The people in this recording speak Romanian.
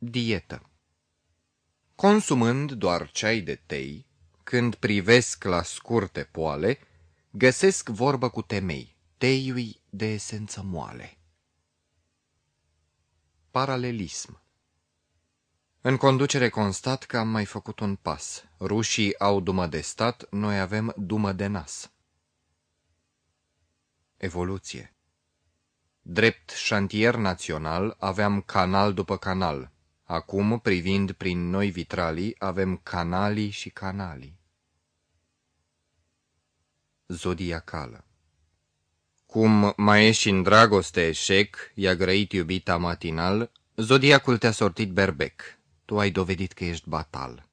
Dietă Consumând doar ceai de tei, când privesc la scurte poale, găsesc vorbă cu temei, teiui de esență moale. Paralelism În conducere constat că am mai făcut un pas. Rușii au dumă de stat, noi avem dumă de nas. Evoluție Drept șantier național aveam canal după canal. Acum, privind prin noi vitralii, avem canalii și canalii. Zodiacală Cum mai ești în dragoste eșec, i-a grăit iubita matinal, zodiacul te-a sortit berbec. Tu ai dovedit că ești batal.